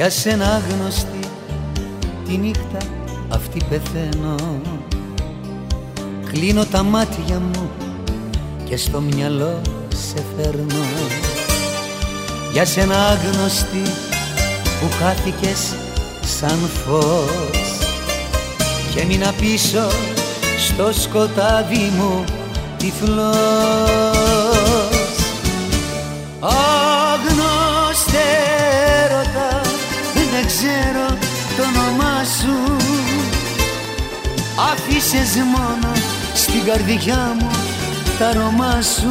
Για σένα άγνωστη τη νύχτα αυτή πεθαίνω. Κλείνω τα μάτια μου και στο μυαλό σε φέρνω. Για σένα άγνωστη που χάθηκες σαν φως. Και μείνα πίσω στο σκοτάδι μου τυφλός Άφησες μόνο στην καρδιά μου τα αρώμα σου.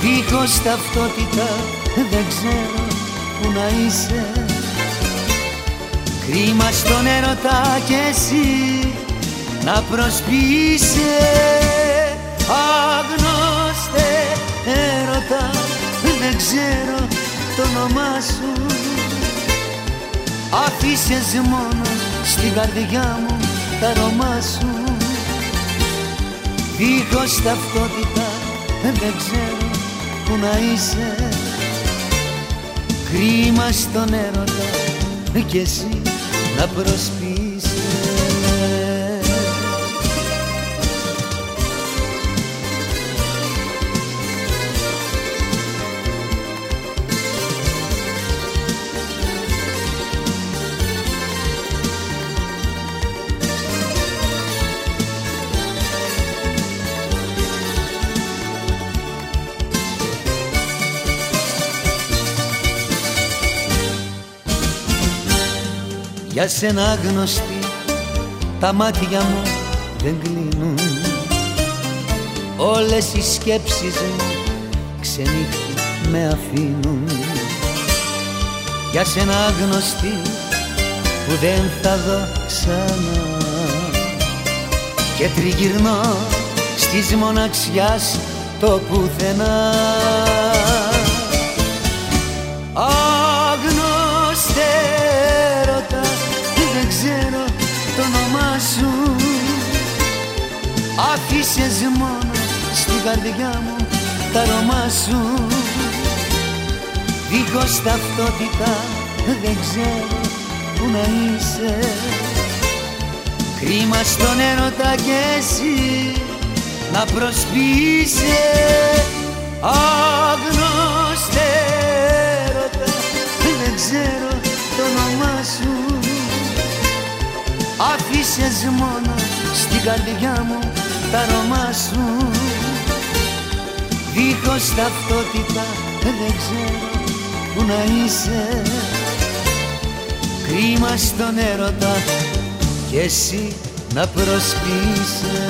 Δίχως ταυτότητα δεν ξέρω που να είσαι. Κρίμα στον έρωτα κι εσύ να προσποιείσαι. Άγνωστε έρωτα δεν ξέρω το όνομά σου. Αφήσες μόνο στην καρδιά μου τα αρώμα σου. Δίχως ταυτότητα δεν ξέρω που να είσαι. Κρίμα στον έρωτα κι εσύ να προσποιείσαι Για σένα άγνωστη τα μάτια μου δεν κλείνουν. Όλες οι σκέψεις μου ξενύχτη με αφήνουν. Για σένα άγνωστη που δεν θα δω ξανά. Και τριγυρνώ στις μοναξιάς το πουθενά Άφησες μόνο στην καρδιά μου τα αρώμα σου. Δίχως ταυτότητα δεν ξέρω που να είσαι. Κρίμα στον έρωτα κι εσύ να προσποιείσαι. Άγνωστε έρωτα δεν ξέρω το όνομά σου. Άφησες μόνο στην καρδιά μου τα αρώμα σου. Δίχως ταυτότητα δεν ξέρω που να είσαι. Κρίμα στον έρωτα κι εσύ να προσποιείσαι